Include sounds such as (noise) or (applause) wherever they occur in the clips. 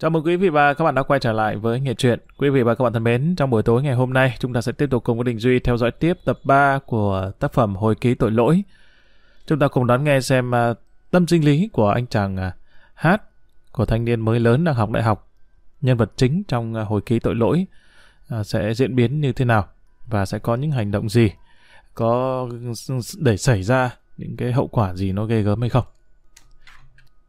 Chào mừng quý vị và các bạn đã quay trở lại với Nghệ truyện. Quý vị và các bạn thân mến, trong buổi tối ngày hôm nay, chúng ta sẽ tiếp tục cùng với Đình Duy theo dõi tiếp tập 3 của tác phẩm Hồi ký tội lỗi. Chúng ta cùng đón nghe xem uh, tâm sinh lý của anh chàng uh, hát của thanh niên mới lớn đang học đại học. Nhân vật chính trong uh, Hồi ký tội lỗi uh, sẽ diễn biến như thế nào và sẽ có những hành động gì, có để xảy ra những cái hậu quả gì nó ghê gớm hay không.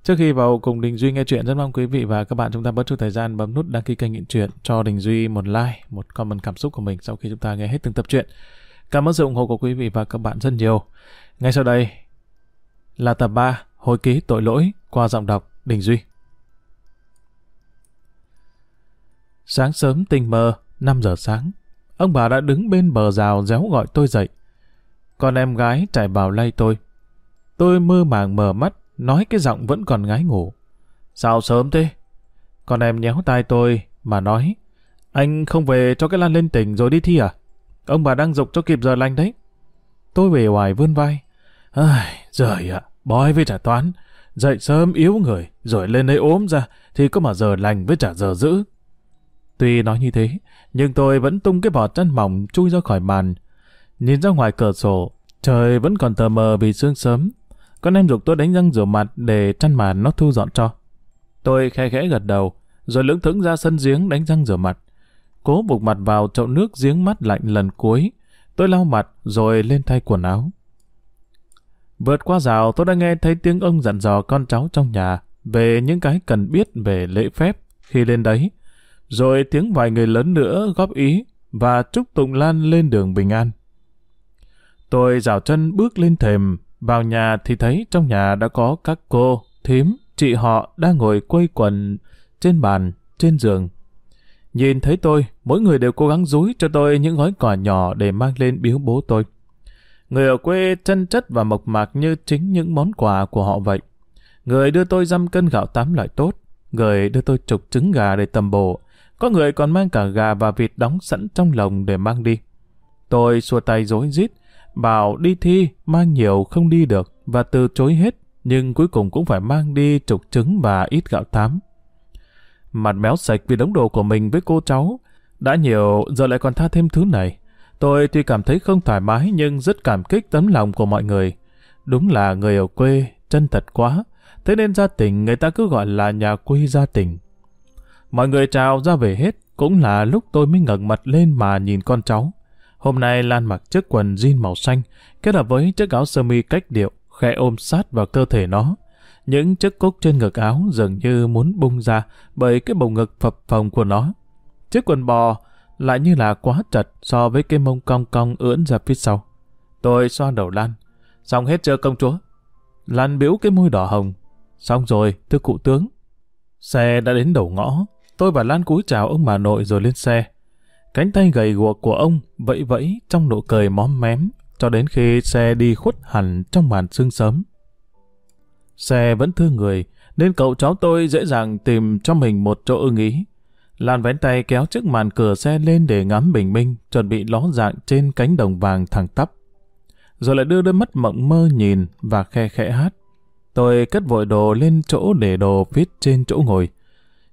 Trước khi vào cùng Đình Duy nghe chuyện, rất mong quý vị và các bạn chúng ta bớt chút thời gian bấm nút đăng ký kênh Nghiện Chuyện cho Đình Duy một like, một comment cảm xúc của mình sau khi chúng ta nghe hết từng tập truyện. Cảm ơn sự ủng hộ của quý vị và các bạn rất nhiều. Ngay sau đây là tập 3 Hồi ký tội lỗi qua giọng đọc Đình Duy. Sáng sớm tinh mơ, 5 giờ sáng, ông bà đã đứng bên bờ rào réo gọi tôi dậy. Con em gái chạy vào lay tôi. Tôi mơ màng mở mắt, nói cái giọng vẫn còn ngái ngủ. Sao sớm thế? Con em nhéo tai tôi mà nói, anh không về cho cái Lan lên tỉnh rồi đi thi à? Ông bà đang dục cho kịp giờ lành đấy. Tôi về hoài vươn vai. Ai, giời ạ, bói với trả toán. Dậy sớm yếu người, rồi lên đây ốm ra, thì có mà giờ lành với trả giờ giữ. Tuy nói như thế, nhưng tôi vẫn tung cái vỏ chân mỏng chui ra khỏi màn. Nhìn ra ngoài cửa sổ, trời vẫn còn tờ mờ vì sương sớm, con em dục tôi đánh răng rửa mặt để chăn màn nó thu dọn cho. Tôi khe khẽ gật đầu, rồi lưỡng thững ra sân giếng đánh răng rửa mặt. Cố buộc mặt vào chậu nước giếng mắt lạnh lần cuối. Tôi lau mặt rồi lên thay quần áo. Vượt qua rào tôi đã nghe thấy tiếng ông dặn dò con cháu trong nhà về những cái cần biết về lễ phép khi lên đấy. Rồi tiếng vài người lớn nữa góp ý và chúc Tụng Lan lên đường bình an. Tôi rào chân bước lên thềm vào nhà thì thấy trong nhà đã có các cô, thím, chị họ đang ngồi quây quần trên bàn, trên giường. Nhìn thấy tôi, mỗi người đều cố gắng rúi cho tôi những gói quà nhỏ để mang lên biếu bố tôi. Người ở quê chân chất và mộc mạc như chính những món quà của họ vậy. Người đưa tôi dăm cân gạo tám loại tốt, người đưa tôi chục trứng gà để tầm bổ, có người còn mang cả gà và vịt đóng sẵn trong lồng để mang đi. Tôi xua tay rối rít, bảo đi thi, mang nhiều không đi được và từ chối hết, nhưng cuối cùng cũng phải mang đi trục trứng và ít gạo tám. Mặt méo sạch vì đống đồ của mình với cô cháu, đã nhiều giờ lại còn tha thêm thứ này. Tôi tuy cảm thấy không thoải mái nhưng rất cảm kích tấm lòng của mọi người. Đúng là người ở quê, chân thật quá, thế nên gia tình người ta cứ gọi là nhà quê gia tình. Mọi người chào ra về hết, cũng là lúc tôi mới ngẩng mặt lên mà nhìn con cháu. Hôm nay Lan mặc chiếc quần jean màu xanh, kết hợp với chiếc áo sơ mi cách điệu, khẽ ôm sát vào cơ thể nó. Những chiếc cúc trên ngực áo dường như muốn bung ra bởi cái bầu ngực phập phồng của nó. Chiếc quần bò lại như là quá chật so với cái mông cong cong ưỡn ra phía sau. Tôi xoa đầu Lan. Xong hết chưa công chúa? Lan biểu cái môi đỏ hồng. Xong rồi, thưa cụ tướng. Xe đã đến đầu ngõ. Tôi và Lan cúi chào ông bà nội rồi lên xe. Cánh tay gầy guộc của ông vẫy vẫy trong nụ cười móm mém cho đến khi xe đi khuất hẳn trong màn sương sớm. Xe vẫn thương người, nên cậu cháu tôi dễ dàng tìm cho mình một chỗ ưng ý. Lan vén tay kéo chiếc màn cửa xe lên để ngắm bình minh, chuẩn bị ló dạng trên cánh đồng vàng thẳng tắp. Rồi lại đưa đôi mắt mộng mơ nhìn và khe khẽ hát. Tôi cất vội đồ lên chỗ để đồ phía trên chỗ ngồi.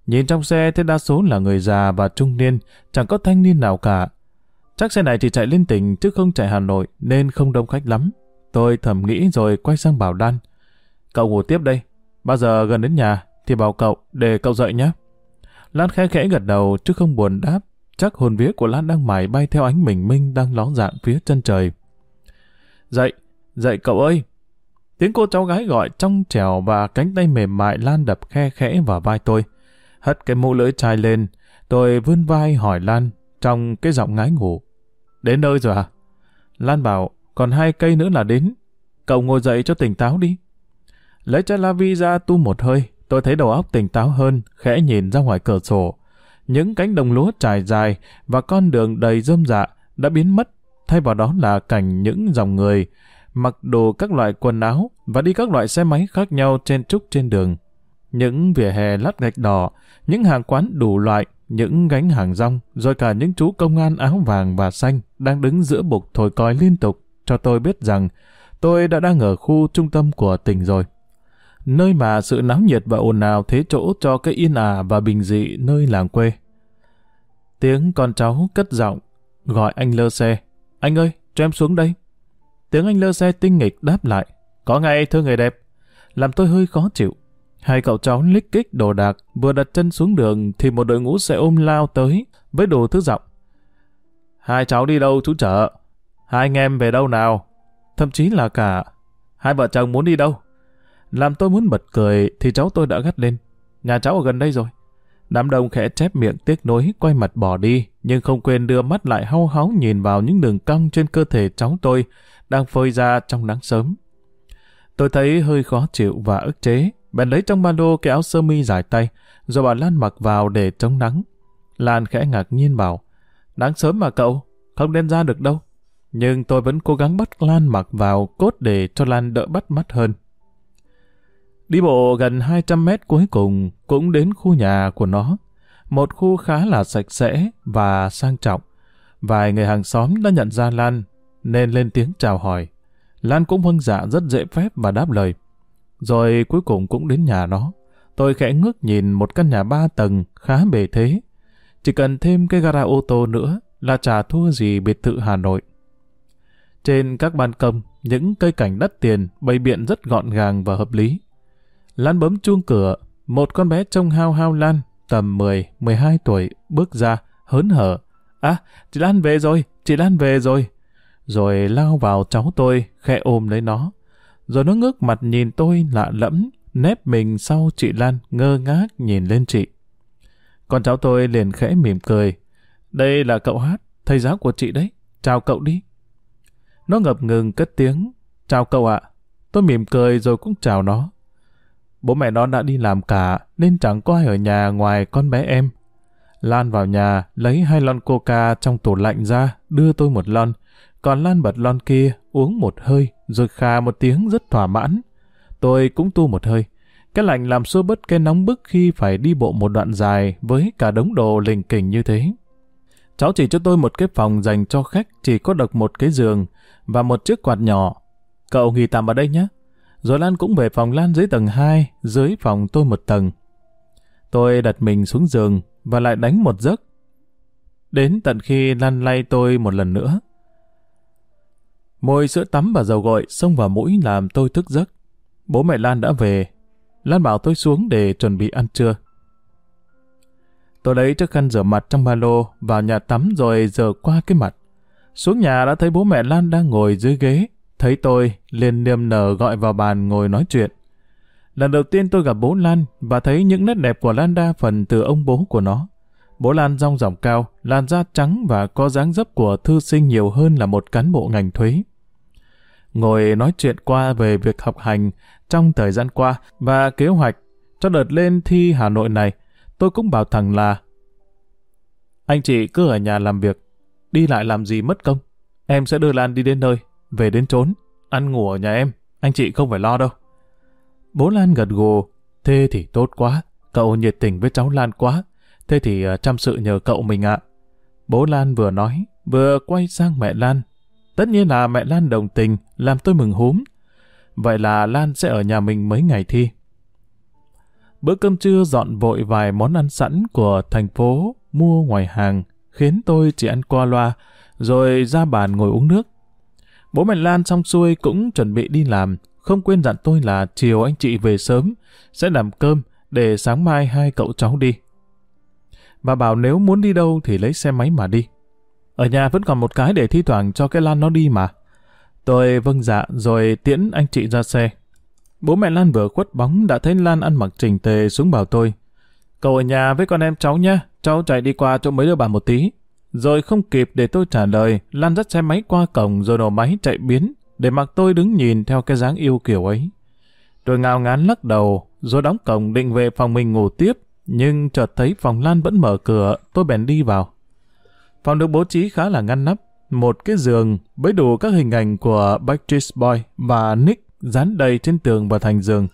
Nhìn trong xe thấy đa số là người già và trung niên, chẳng có thanh niên nào cả. Chắc xe này chỉ chạy lên tỉnh chứ không chạy Hà Nội nên không đông khách lắm. Tôi thầm nghĩ rồi quay sang bảo Đan. Cậu ngủ tiếp đây. Bao giờ gần đến nhà thì bảo cậu để cậu dậy nhé. Lan khẽ khẽ gật đầu chứ không buồn đáp. Chắc hồn vía của Lan đang mải bay theo ánh bình minh đang ló dạng phía chân trời. Dậy, dậy cậu ơi. Tiếng cô cháu gái gọi trong trèo và cánh tay mềm mại Lan đập khe khẽ vào vai tôi. Hất cái mũ lưỡi chai lên, tôi vươn vai hỏi Lan trong cái giọng ngái ngủ. Đến nơi rồi à? Lan bảo, còn hai cây nữa là đến. Cậu ngồi dậy cho tỉnh táo đi. Lấy chai la vi ra tu một hơi, tôi thấy đầu óc tỉnh táo hơn, khẽ nhìn ra ngoài cửa sổ. Những cánh đồng lúa trải dài và con đường đầy rơm dạ đã biến mất, thay vào đó là cảnh những dòng người mặc đồ các loại quần áo và đi các loại xe máy khác nhau trên trúc trên đường. Những vỉa hè lát gạch đỏ, những hàng quán đủ loại, những gánh hàng rong, rồi cả những chú công an áo vàng và xanh đang đứng giữa bục thổi còi liên tục cho tôi biết rằng tôi đã đang ở khu trung tâm của tỉnh rồi. nơi mà sự náo nhiệt và ồn ào thế chỗ cho cái yên ả và bình dị nơi làng quê. Tiếng con cháu cất giọng, gọi anh lơ xe. Anh ơi, cho em xuống đây. Tiếng anh lơ xe tinh nghịch đáp lại. Có ngay thưa người đẹp. Làm tôi hơi khó chịu. Hai cậu cháu lích kích đồ đạc, vừa đặt chân xuống đường thì một đội ngũ xe ôm lao tới với đồ thứ giọng. Hai cháu đi đâu chú chở? Hai anh em về đâu nào? Thậm chí là cả hai vợ chồng muốn đi đâu? Làm tôi muốn bật cười thì cháu tôi đã gắt lên. Nhà cháu ở gần đây rồi. Đám đông khẽ chép miệng tiếc nối quay mặt bỏ đi, nhưng không quên đưa mắt lại hau háu nhìn vào những đường cong trên cơ thể cháu tôi đang phơi ra trong nắng sớm. Tôi thấy hơi khó chịu và ức chế, bèn lấy trong ba lô cái áo sơ mi dài tay, rồi bảo Lan mặc vào để chống nắng. Lan khẽ ngạc nhiên bảo, nắng sớm mà cậu, không đem ra được đâu. Nhưng tôi vẫn cố gắng bắt Lan mặc vào cốt để cho Lan đỡ bắt mắt hơn. Đi bộ gần 200 mét cuối cùng cũng đến khu nhà của nó. Một khu khá là sạch sẽ và sang trọng. Vài người hàng xóm đã nhận ra Lan nên lên tiếng chào hỏi. Lan cũng vâng dạ rất dễ phép và đáp lời. Rồi cuối cùng cũng đến nhà nó. Tôi khẽ ngước nhìn một căn nhà ba tầng khá bề thế. Chỉ cần thêm cái gara ô tô nữa là chả thua gì biệt thự Hà Nội. Trên các ban công, những cây cảnh đắt tiền bày biện rất gọn gàng và hợp lý. Lan bấm chuông cửa, một con bé trông hao hao Lan, tầm 10, 12 tuổi, bước ra, hớn hở. À, chị Lan về rồi, chị Lan về rồi. Rồi lao vào cháu tôi, khẽ ôm lấy nó. Rồi nó ngước mặt nhìn tôi lạ lẫm, nép mình sau chị Lan ngơ ngác nhìn lên chị. Con cháu tôi liền khẽ mỉm cười. Đây là cậu hát, thầy giáo của chị đấy. Chào cậu đi. Nó ngập ngừng cất tiếng. Chào cậu ạ. Tôi mỉm cười rồi cũng chào nó. Bố mẹ nó đã đi làm cả, nên chẳng có ai ở nhà ngoài con bé em. Lan vào nhà, lấy hai lon coca trong tủ lạnh ra, đưa tôi một lon. Còn Lan bật lon kia, uống một hơi, rồi khà một tiếng rất thỏa mãn. Tôi cũng tu một hơi. Cái lạnh làm xua bớt cái nóng bức khi phải đi bộ một đoạn dài với cả đống đồ lình kình như thế. Cháu chỉ cho tôi một cái phòng dành cho khách chỉ có được một cái giường và một chiếc quạt nhỏ. Cậu nghỉ tạm ở đây nhé. Rồi Lan cũng về phòng Lan dưới tầng 2, dưới phòng tôi một tầng. Tôi đặt mình xuống giường và lại đánh một giấc. Đến tận khi Lan lay tôi một lần nữa. Môi sữa tắm và dầu gội xông vào mũi làm tôi thức giấc. Bố mẹ Lan đã về. Lan bảo tôi xuống để chuẩn bị ăn trưa. Tôi lấy chiếc khăn rửa mặt trong ba lô vào nhà tắm rồi rửa qua cái mặt. Xuống nhà đã thấy bố mẹ Lan đang ngồi dưới ghế, Thấy tôi, liền niềm nở gọi vào bàn ngồi nói chuyện. Lần đầu tiên tôi gặp bố Lan và thấy những nét đẹp của Lan đa phần từ ông bố của nó. Bố Lan rong ròng cao, làn da trắng và có dáng dấp của thư sinh nhiều hơn là một cán bộ ngành thuế. Ngồi nói chuyện qua về việc học hành trong thời gian qua và kế hoạch cho đợt lên thi Hà Nội này, tôi cũng bảo thằng là Anh chị cứ ở nhà làm việc, đi lại làm gì mất công. Em sẽ đưa Lan đi đến nơi, về đến trốn, ăn ngủ ở nhà em, anh chị không phải lo đâu. Bố Lan gật gù, thế thì tốt quá, cậu nhiệt tình với cháu Lan quá, thế thì ờ, chăm sự nhờ cậu mình ạ. Bố Lan vừa nói, vừa quay sang mẹ Lan. Tất nhiên là mẹ Lan đồng tình, làm tôi mừng húm. Vậy là Lan sẽ ở nhà mình mấy ngày thi. Bữa cơm trưa dọn vội vài món ăn sẵn của thành phố mua ngoài hàng, khiến tôi chỉ ăn qua loa, rồi ra bàn ngồi uống nước. Bố mẹ Lan xong xuôi cũng chuẩn bị đi làm, không quên dặn tôi là chiều anh chị về sớm, sẽ làm cơm để sáng mai hai cậu cháu đi. Bà bảo nếu muốn đi đâu thì lấy xe máy mà đi. Ở nhà vẫn còn một cái để thi thoảng cho cái Lan nó đi mà. Tôi vâng dạ rồi tiễn anh chị ra xe. Bố mẹ Lan vừa khuất bóng đã thấy Lan ăn mặc chỉnh tề xuống bảo tôi. Cậu ở nhà với con em cháu nhé, cháu chạy đi qua chỗ mấy đứa bà một tí, rồi không kịp để tôi trả lời, Lan dắt xe máy qua cổng rồi nổ máy chạy biến, để mặc tôi đứng nhìn theo cái dáng yêu kiểu ấy. Tôi ngao ngán lắc đầu, rồi đóng cổng định về phòng mình ngủ tiếp, nhưng chợt thấy phòng Lan vẫn mở cửa, tôi bèn đi vào. Phòng được bố trí khá là ngăn nắp, một cái giường với đủ các hình ảnh của Backstreet Boy và Nick dán đầy trên tường và thành giường.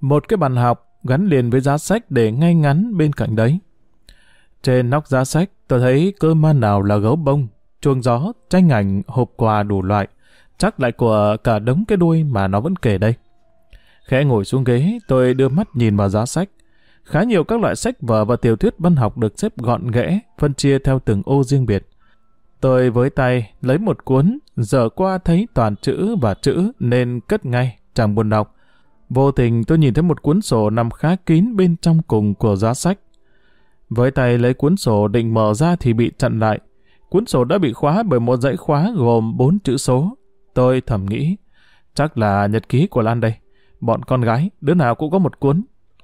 Một cái bàn học gắn liền với giá sách để ngay ngắn bên cạnh đấy. Trên nóc giá sách, tôi thấy cơ man nào là gấu bông, chuông gió, tranh ảnh, hộp quà đủ loại, chắc lại của cả đống cái đuôi mà nó vẫn kể đây. Khẽ ngồi xuống ghế, tôi đưa mắt nhìn vào giá sách. Khá nhiều các loại sách vở và tiểu thuyết văn học được xếp gọn ghẽ, phân chia theo từng ô riêng biệt. Tôi với tay lấy một cuốn, dở qua thấy toàn chữ và chữ nên cất ngay, chẳng buồn đọc. Vô tình tôi nhìn thấy một cuốn sổ nằm khá kín bên trong cùng của giá sách. Với tay lấy cuốn sổ định mở ra thì bị chặn lại. Cuốn sổ đã bị khóa bởi một dãy khóa gồm bốn chữ số. Tôi thầm nghĩ, chắc là nhật ký của Lan đây. Bọn con gái, đứa nào cũng có một cuốn.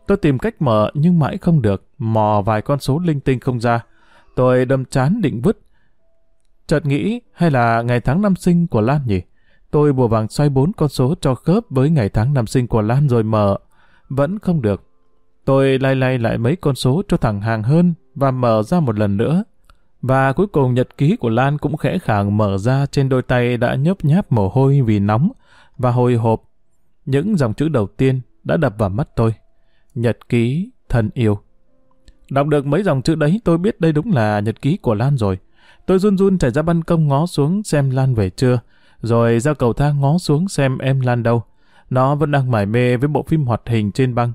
Tôi tìm cách mở nhưng mãi không được, mò vài con số linh tinh không ra. Tôi đâm chán định vứt. Chợt nghĩ hay là ngày tháng năm sinh của Lan nhỉ? Tôi bùa vàng xoay bốn con số cho khớp với ngày tháng năm sinh của Lan rồi mở. Vẫn không được. Tôi lay lay lại mấy con số cho thẳng hàng hơn và mở ra một lần nữa. Và cuối cùng nhật ký của Lan cũng khẽ khàng mở ra trên đôi tay đã nhấp nháp mồ hôi vì nóng và hồi hộp. Những dòng chữ đầu tiên đã đập vào mắt tôi. Nhật ký thân yêu. Đọc được mấy dòng chữ đấy tôi biết đây đúng là nhật ký của Lan rồi. Tôi run run chạy ra ban công ngó xuống xem Lan về chưa, rồi ra cầu thang ngó xuống xem em Lan đâu. Nó vẫn đang mải mê với bộ phim hoạt hình trên băng.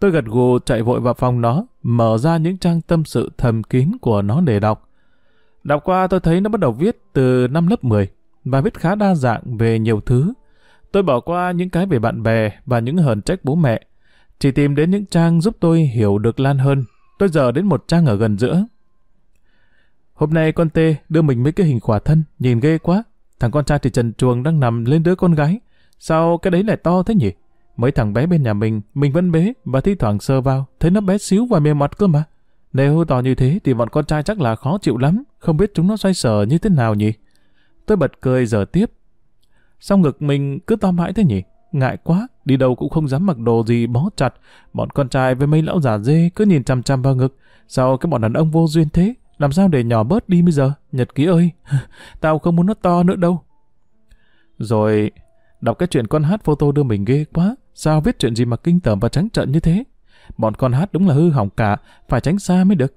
Tôi gật gù chạy vội vào phòng nó, mở ra những trang tâm sự thầm kín của nó để đọc. Đọc qua tôi thấy nó bắt đầu viết từ năm lớp 10, và viết khá đa dạng về nhiều thứ. Tôi bỏ qua những cái về bạn bè và những hờn trách bố mẹ. Chỉ tìm đến những trang giúp tôi hiểu được Lan hơn. Tôi giờ đến một trang ở gần giữa. Hôm nay con Tê đưa mình mấy cái hình khỏa thân, nhìn ghê quá. Thằng con trai thì trần chuồng đang nằm lên đứa con gái. Sao cái đấy lại to thế nhỉ? Mấy thằng bé bên nhà mình, mình vẫn bế và thi thoảng sơ vào, thấy nó bé xíu và mềm mặt cơ mà. Nếu to như thế thì bọn con trai chắc là khó chịu lắm, không biết chúng nó xoay sở như thế nào nhỉ? Tôi bật cười giờ tiếp. Sao ngực mình cứ to mãi thế nhỉ? Ngại quá, đi đâu cũng không dám mặc đồ gì bó chặt. Bọn con trai với mấy lão già dê cứ nhìn chằm chằm vào ngực. Sao cái bọn đàn ông vô duyên thế? Làm sao để nhỏ bớt đi bây giờ? Nhật ký ơi, (laughs) tao không muốn nó to nữa đâu. Rồi, đọc cái chuyện con hát photo đưa mình ghê quá. Sao viết chuyện gì mà kinh tởm và trắng trợn như thế? Bọn con hát đúng là hư hỏng cả, phải tránh xa mới được.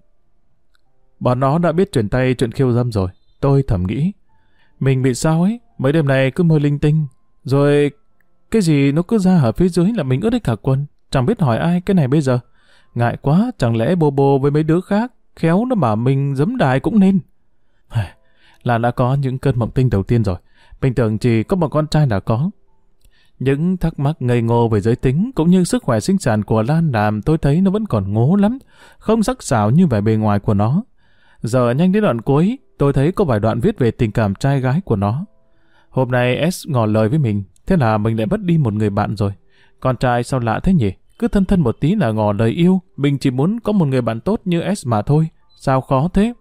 Bọn nó đã biết chuyển tay chuyện khiêu dâm rồi. Tôi thầm nghĩ. Mình bị sao ấy, mấy đêm này cứ mơ linh tinh. Rồi cái gì nó cứ ra ở phía dưới là mình ướt hết cả quần. Chẳng biết hỏi ai cái này bây giờ. Ngại quá, chẳng lẽ bô bô với mấy đứa khác, khéo nó bảo mình giấm đài cũng nên. Là đã có những cơn mộng tinh đầu tiên rồi. Bình thường chỉ có một con trai đã có. Những thắc mắc ngây ngô về giới tính cũng như sức khỏe sinh sản của Lan làm tôi thấy nó vẫn còn ngố lắm, không sắc sảo như vẻ bề ngoài của nó. Giờ nhanh đến đoạn cuối, tôi thấy có vài đoạn viết về tình cảm trai gái của nó. Hôm nay S ngỏ lời với mình, thế là mình lại mất đi một người bạn rồi. Con trai sao lạ thế nhỉ? Cứ thân thân một tí là ngỏ lời yêu, mình chỉ muốn có một người bạn tốt như S mà thôi. Sao khó thế?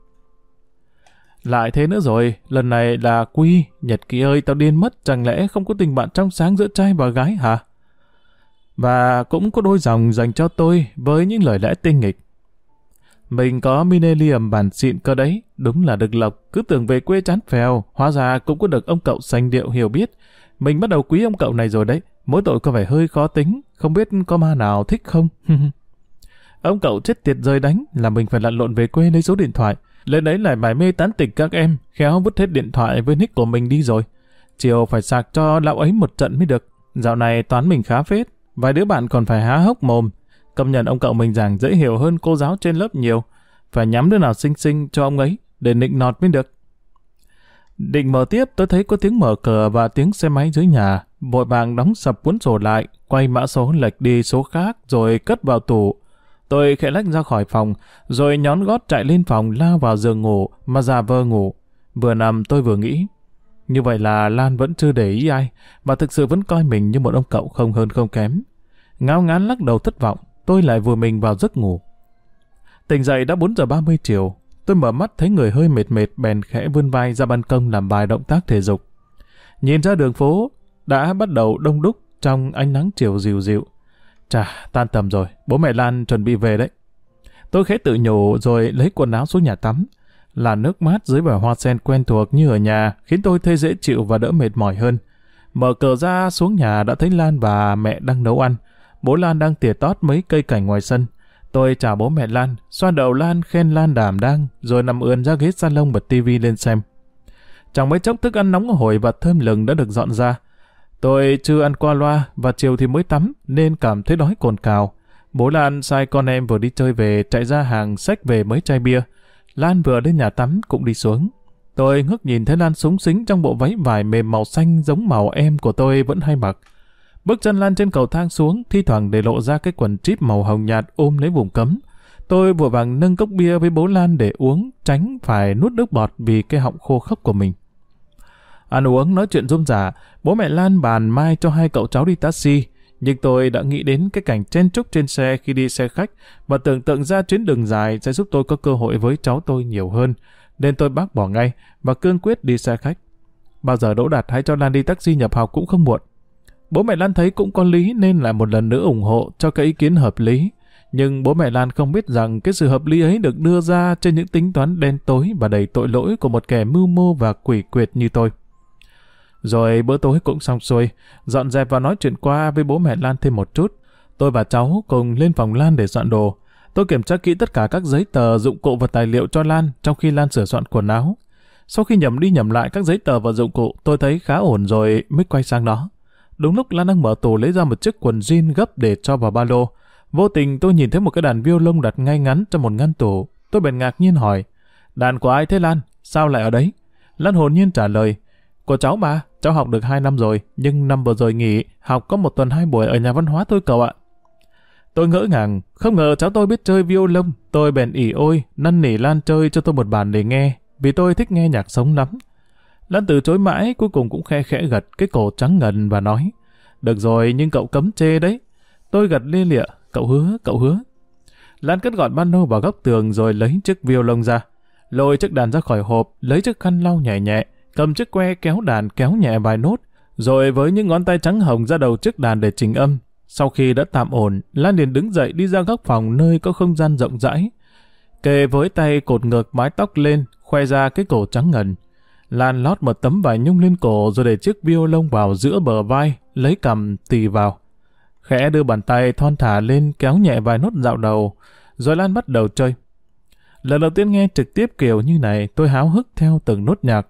Lại thế nữa rồi, lần này là Quy, Nhật Kỳ ơi, tao điên mất, chẳng lẽ không có tình bạn trong sáng giữa trai và gái hả? Và cũng có đôi dòng dành cho tôi với những lời lẽ tinh nghịch. Mình có Minelium bản xịn cơ đấy, đúng là được lộc, cứ tưởng về quê chán phèo, hóa ra cũng có được ông cậu sành điệu hiểu biết. Mình bắt đầu quý ông cậu này rồi đấy, mỗi tội có vẻ hơi khó tính, không biết có ma nào thích không? (laughs) ông cậu chết tiệt rơi đánh là mình phải lặn lộn về quê lấy số điện thoại, lên đấy lại mải mê tán tỉnh các em, khéo vứt hết điện thoại với nick của mình đi rồi. Chiều phải sạc cho lão ấy một trận mới được. Dạo này toán mình khá phết, vài đứa bạn còn phải há hốc mồm. Công nhận ông cậu mình giảng dễ hiểu hơn cô giáo trên lớp nhiều. Phải nhắm đứa nào xinh xinh cho ông ấy, để nịnh nọt mới được. Định mở tiếp tôi thấy có tiếng mở cửa và tiếng xe máy dưới nhà. Vội vàng đóng sập cuốn sổ lại, quay mã số lệch đi số khác rồi cất vào tủ. Tôi khẽ lách ra khỏi phòng, rồi nhón gót chạy lên phòng lao vào giường ngủ mà già vơ ngủ. Vừa nằm tôi vừa nghĩ. Như vậy là Lan vẫn chưa để ý ai, và thực sự vẫn coi mình như một ông cậu không hơn không kém. Ngao ngán lắc đầu thất vọng, tôi lại vừa mình vào giấc ngủ. Tỉnh dậy đã 4 giờ 30 chiều, tôi mở mắt thấy người hơi mệt mệt bèn khẽ vươn vai ra ban công làm vài động tác thể dục. Nhìn ra đường phố, đã bắt đầu đông đúc trong ánh nắng chiều dịu dịu. Chà, tan tầm rồi, bố mẹ Lan chuẩn bị về đấy. Tôi khẽ tự nhủ rồi lấy quần áo xuống nhà tắm. Là nước mát dưới bờ hoa sen quen thuộc như ở nhà khiến tôi thấy dễ chịu và đỡ mệt mỏi hơn. Mở cửa ra xuống nhà đã thấy Lan và mẹ đang nấu ăn. Bố Lan đang tỉa tót mấy cây cảnh ngoài sân. Tôi chào bố mẹ Lan, xoa đầu Lan khen Lan đảm đang, rồi nằm ườn ra ghế salon bật tivi lên xem. chẳng mấy chốc thức ăn nóng hổi và thơm lừng đã được dọn ra. Tôi chưa ăn qua loa và chiều thì mới tắm nên cảm thấy đói cồn cào. Bố Lan sai con em vừa đi chơi về chạy ra hàng sách về mấy chai bia. Lan vừa đến nhà tắm cũng đi xuống. Tôi ngước nhìn thấy Lan súng xính trong bộ váy vải mềm màu xanh giống màu em của tôi vẫn hay mặc. Bước chân Lan trên cầu thang xuống, thi thoảng để lộ ra cái quần chip màu hồng nhạt ôm lấy vùng cấm. Tôi vội vàng nâng cốc bia với bố Lan để uống, tránh phải nuốt nước bọt vì cái họng khô khốc của mình. Ăn uống nói chuyện rôm rả, bố mẹ Lan bàn mai cho hai cậu cháu đi taxi, nhưng tôi đã nghĩ đến cái cảnh chen chúc trên xe khi đi xe khách và tưởng tượng ra chuyến đường dài sẽ giúp tôi có cơ hội với cháu tôi nhiều hơn, nên tôi bác bỏ ngay và cương quyết đi xe khách. Bao giờ Đỗ Đạt hãy cho Lan đi taxi nhập học cũng không muộn. Bố mẹ Lan thấy cũng có lý nên lại một lần nữa ủng hộ cho cái ý kiến hợp lý. Nhưng bố mẹ Lan không biết rằng cái sự hợp lý ấy được đưa ra trên những tính toán đen tối và đầy tội lỗi của một kẻ mưu mô và quỷ quyệt như tôi. Rồi bữa tối cũng xong xuôi, dọn dẹp và nói chuyện qua với bố mẹ Lan thêm một chút. Tôi và cháu cùng lên phòng Lan để dọn đồ. Tôi kiểm tra kỹ tất cả các giấy tờ, dụng cụ và tài liệu cho Lan trong khi Lan sửa soạn quần áo. Sau khi nhầm đi nhầm lại các giấy tờ và dụng cụ, tôi thấy khá ổn rồi mới quay sang đó. Đúng lúc Lan đang mở tủ lấy ra một chiếc quần jean gấp để cho vào ba lô. Vô tình tôi nhìn thấy một cái đàn violon đặt ngay ngắn trong một ngăn tủ. Tôi bèn ngạc nhiên hỏi, đàn của ai thế Lan? Sao lại ở đấy? Lan hồn nhiên trả lời, của cháu mà, cháu học được 2 năm rồi, nhưng năm vừa rồi nghỉ, học có một tuần hai buổi ở nhà văn hóa thôi cậu ạ. Tôi ngỡ ngàng, không ngờ cháu tôi biết chơi violon, tôi bèn ỉ ôi, năn nỉ Lan chơi cho tôi một bản để nghe, vì tôi thích nghe nhạc sống lắm. Lan từ chối mãi, cuối cùng cũng khe khẽ gật cái cổ trắng ngần và nói, được rồi, nhưng cậu cấm chê đấy. Tôi gật lia lịa, cậu hứa, cậu hứa. Lan cất gọn ban nô vào góc tường rồi lấy chiếc violon ra, lôi chiếc đàn ra khỏi hộp, lấy chiếc khăn lau nhẹ nhẹ, cầm chiếc que kéo đàn kéo nhẹ vài nốt, rồi với những ngón tay trắng hồng ra đầu chiếc đàn để chỉnh âm. Sau khi đã tạm ổn, Lan liền đứng dậy đi ra góc phòng nơi có không gian rộng rãi. Kề với tay cột ngược mái tóc lên, khoe ra cái cổ trắng ngần. Lan lót một tấm vải nhung lên cổ rồi để chiếc violon vào giữa bờ vai, lấy cầm tì vào. Khẽ đưa bàn tay thon thả lên kéo nhẹ vài nốt dạo đầu, rồi Lan bắt đầu chơi. Lần đầu tiên nghe trực tiếp kiểu như này, tôi háo hức theo từng nốt nhạc.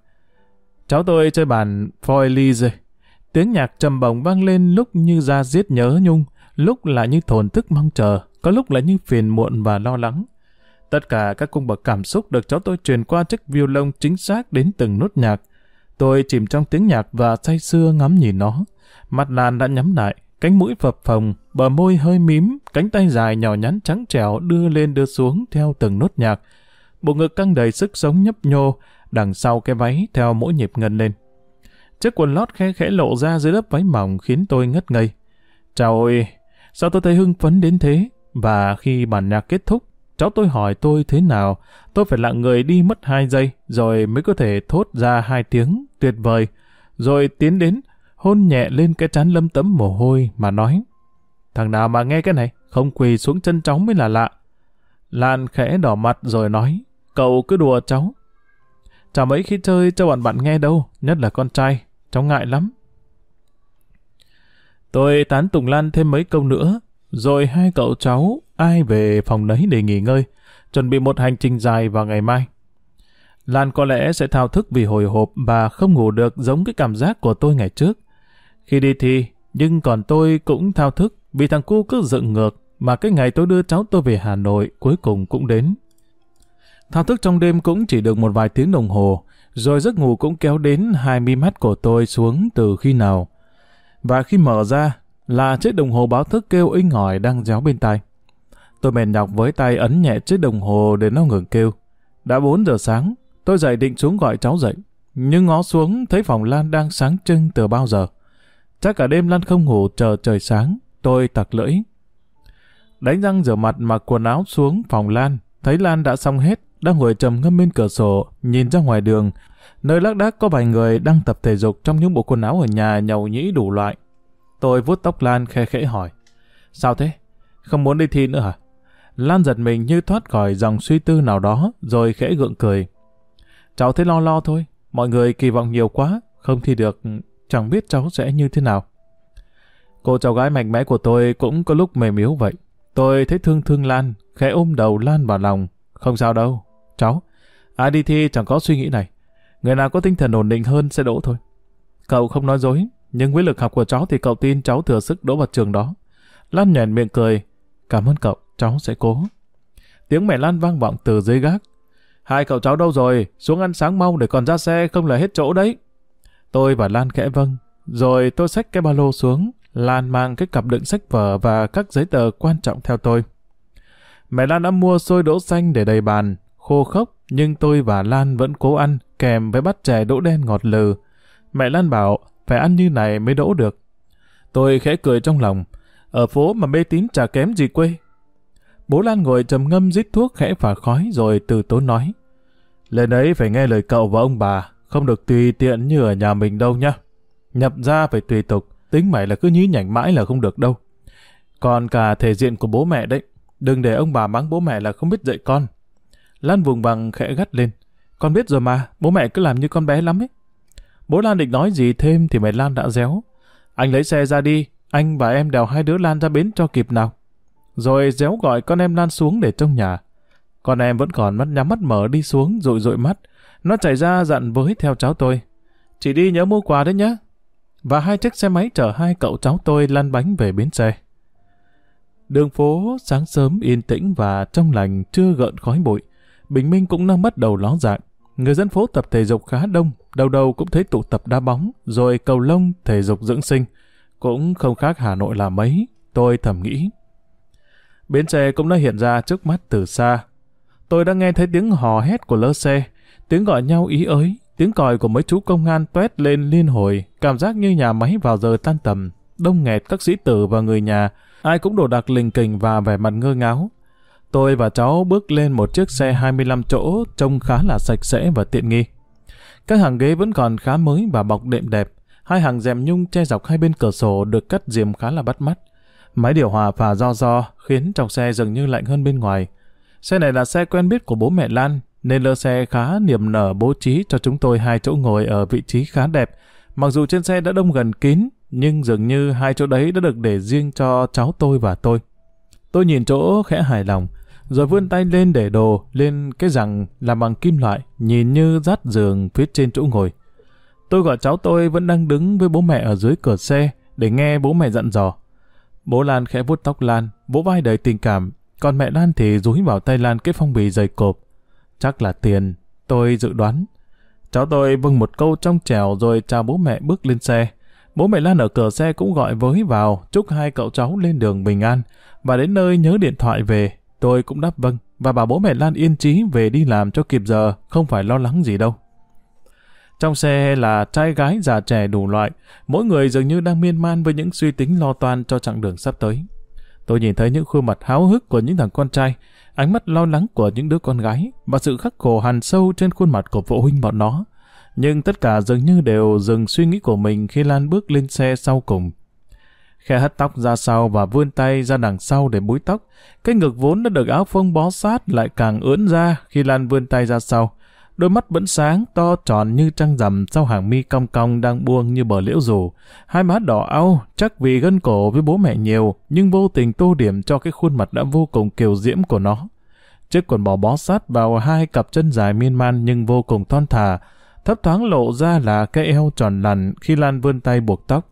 Cháu tôi chơi bản Foilise. Tiếng nhạc trầm bổng vang lên lúc như ra giết nhớ nhung, lúc lại như thổn thức mong chờ, có lúc lại như phiền muộn và lo lắng. Tất cả các cung bậc cảm xúc được cháu tôi truyền qua chiếc violon chính xác đến từng nốt nhạc. Tôi chìm trong tiếng nhạc và say sưa ngắm nhìn nó. Mặt Lan đã nhắm lại, cánh mũi phập phồng, bờ môi hơi mím, cánh tay dài nhỏ nhắn trắng trẻo đưa lên đưa xuống theo từng nốt nhạc. Bộ ngực căng đầy sức sống nhấp nhô, đằng sau cái váy theo mỗi nhịp ngân lên. Chiếc quần lót khe khẽ lộ ra dưới lớp váy mỏng khiến tôi ngất ngây. Trời ơi, sao tôi thấy hưng phấn đến thế? Và khi bản nhạc kết thúc, cháu tôi hỏi tôi thế nào, tôi phải lặng người đi mất hai giây, rồi mới có thể thốt ra hai tiếng tuyệt vời, rồi tiến đến, hôn nhẹ lên cái trán lâm tấm mồ hôi mà nói. Thằng nào mà nghe cái này, không quỳ xuống chân cháu mới là lạ. Lan khẽ đỏ mặt rồi nói, cậu cứ đùa cháu, Chả mấy khi chơi cho bọn bạn nghe đâu, nhất là con trai, cháu ngại lắm. Tôi tán Tùng Lan thêm mấy câu nữa, rồi hai cậu cháu ai về phòng nấy để nghỉ ngơi, chuẩn bị một hành trình dài vào ngày mai. Lan có lẽ sẽ thao thức vì hồi hộp và không ngủ được giống cái cảm giác của tôi ngày trước. Khi đi thi, nhưng còn tôi cũng thao thức vì thằng cu cứ dựng ngược mà cái ngày tôi đưa cháu tôi về Hà Nội cuối cùng cũng đến. Thao thức trong đêm cũng chỉ được một vài tiếng đồng hồ, rồi giấc ngủ cũng kéo đến hai mi mắt của tôi xuống từ khi nào. Và khi mở ra, là chiếc đồng hồ báo thức kêu inh ỏi đang réo bên tai. Tôi mệt nhọc với tay ấn nhẹ chiếc đồng hồ để nó ngừng kêu. Đã 4 giờ sáng, tôi dậy định xuống gọi cháu dậy. Nhưng ngó xuống thấy phòng Lan đang sáng trưng từ bao giờ. Chắc cả đêm Lan không ngủ chờ trời sáng, tôi tặc lưỡi. Đánh răng rửa mặt mặc quần áo xuống phòng Lan, thấy Lan đã xong hết, đang ngồi trầm ngâm bên cửa sổ, nhìn ra ngoài đường, nơi lác đác có vài người đang tập thể dục trong những bộ quần áo ở nhà nhầu nhĩ đủ loại. Tôi vuốt tóc Lan khe khẽ hỏi, sao thế? Không muốn đi thi nữa hả? Lan giật mình như thoát khỏi dòng suy tư nào đó, rồi khẽ gượng cười. Cháu thấy lo lo thôi, mọi người kỳ vọng nhiều quá, không thi được, chẳng biết cháu sẽ như thế nào. Cô cháu gái mạnh mẽ của tôi cũng có lúc mềm yếu vậy. Tôi thấy thương thương Lan, khẽ ôm đầu Lan vào lòng. Không sao đâu, Cháu, ai đi thi chẳng có suy nghĩ này. Người nào có tinh thần ổn định hơn sẽ đỗ thôi. Cậu không nói dối, nhưng với lực học của cháu thì cậu tin cháu thừa sức đỗ vào trường đó. Lan nhèn miệng cười. Cảm ơn cậu, cháu sẽ cố. Tiếng mẹ Lan vang vọng từ dưới gác. Hai cậu cháu đâu rồi? Xuống ăn sáng mau để còn ra xe không là hết chỗ đấy. Tôi và Lan khẽ vâng. Rồi tôi xách cái ba lô xuống. Lan mang cái cặp đựng sách vở và các giấy tờ quan trọng theo tôi. Mẹ Lan đã mua xôi đỗ xanh để đầy bàn, khô khốc, nhưng tôi và Lan vẫn cố ăn, kèm với bát chè đỗ đen ngọt lừ. Mẹ Lan bảo, phải ăn như này mới đỗ được. Tôi khẽ cười trong lòng, ở phố mà mê tín chả kém gì quê. Bố Lan ngồi trầm ngâm rít thuốc khẽ phả khói rồi từ tốn nói. Lên đấy phải nghe lời cậu và ông bà, không được tùy tiện như ở nhà mình đâu nhá. Nhập ra phải tùy tục, tính mày là cứ nhí nhảnh mãi là không được đâu. Còn cả thể diện của bố mẹ đấy, đừng để ông bà mắng bố mẹ là không biết dạy con. Lan vùng bằng khẽ gắt lên. Con biết rồi mà, bố mẹ cứ làm như con bé lắm ấy. Bố Lan định nói gì thêm thì mẹ Lan đã réo. Anh lấy xe ra đi, anh và em đèo hai đứa Lan ra bến cho kịp nào. Rồi réo gọi con em Lan xuống để trong nhà. Con em vẫn còn mắt nhắm mắt mở đi xuống rụi rụi mắt. Nó chạy ra dặn với theo cháu tôi. Chị đi nhớ mua quà đấy nhá. Và hai chiếc xe máy chở hai cậu cháu tôi lăn bánh về bến xe. Đường phố sáng sớm yên tĩnh và trong lành chưa gợn khói bụi. Bình minh cũng đang bắt đầu ló dạng. Người dân phố tập thể dục khá đông, đầu đầu cũng thấy tụ tập đá bóng, rồi cầu lông, thể dục dưỡng sinh. Cũng không khác Hà Nội là mấy, tôi thầm nghĩ. Bến xe cũng đã hiện ra trước mắt từ xa. Tôi đã nghe thấy tiếng hò hét của lơ xe, tiếng gọi nhau ý ới, tiếng còi của mấy chú công an tuét lên liên hồi, cảm giác như nhà máy vào giờ tan tầm, đông nghẹt các sĩ tử và người nhà, ai cũng đồ đặc lình kình và vẻ mặt ngơ ngáo. Tôi và cháu bước lên một chiếc xe 25 chỗ trông khá là sạch sẽ và tiện nghi. Các hàng ghế vẫn còn khá mới và bọc đệm đẹp. Hai hàng rèm nhung che dọc hai bên cửa sổ được cắt diềm khá là bắt mắt. Máy điều hòa phà do do khiến trong xe dường như lạnh hơn bên ngoài. Xe này là xe quen biết của bố mẹ Lan, nên lơ xe khá niềm nở bố trí cho chúng tôi hai chỗ ngồi ở vị trí khá đẹp. Mặc dù trên xe đã đông gần kín, nhưng dường như hai chỗ đấy đã được để riêng cho cháu tôi và tôi. Tôi nhìn chỗ khẽ hài lòng, rồi vươn tay lên để đồ lên cái rằng làm bằng kim loại, nhìn như rát giường phía trên chỗ ngồi. Tôi gọi cháu tôi vẫn đang đứng với bố mẹ ở dưới cửa xe để nghe bố mẹ dặn dò. Bố Lan khẽ vuốt tóc Lan, vỗ vai đầy tình cảm, còn mẹ Lan thì dúi vào tay Lan cái phong bì dày cộp. Chắc là tiền, tôi dự đoán. Cháu tôi vâng một câu trong trèo rồi chào bố mẹ bước lên xe. Bố mẹ Lan ở cửa xe cũng gọi với vào, chúc hai cậu cháu lên đường bình an, và đến nơi nhớ điện thoại về, Tôi cũng đáp vâng và bảo bố mẹ Lan yên trí về đi làm cho kịp giờ, không phải lo lắng gì đâu. Trong xe là trai gái già trẻ đủ loại, mỗi người dường như đang miên man với những suy tính lo toan cho chặng đường sắp tới. Tôi nhìn thấy những khuôn mặt háo hức của những thằng con trai, ánh mắt lo lắng của những đứa con gái và sự khắc khổ hằn sâu trên khuôn mặt của phụ huynh bọn nó. Nhưng tất cả dường như đều dừng suy nghĩ của mình khi Lan bước lên xe sau cùng khe hất tóc ra sau và vươn tay ra đằng sau để búi tóc. Cái ngực vốn đã được áo phông bó sát lại càng ưỡn ra khi Lan vươn tay ra sau. Đôi mắt vẫn sáng, to tròn như trăng rằm sau hàng mi cong cong đang buông như bờ liễu rủ. Hai má đỏ au, chắc vì gân cổ với bố mẹ nhiều, nhưng vô tình tô điểm cho cái khuôn mặt đã vô cùng kiều diễm của nó. Chiếc quần bò bó sát vào hai cặp chân dài miên man nhưng vô cùng thon thả, thấp thoáng lộ ra là cái eo tròn lằn khi Lan vươn tay buộc tóc.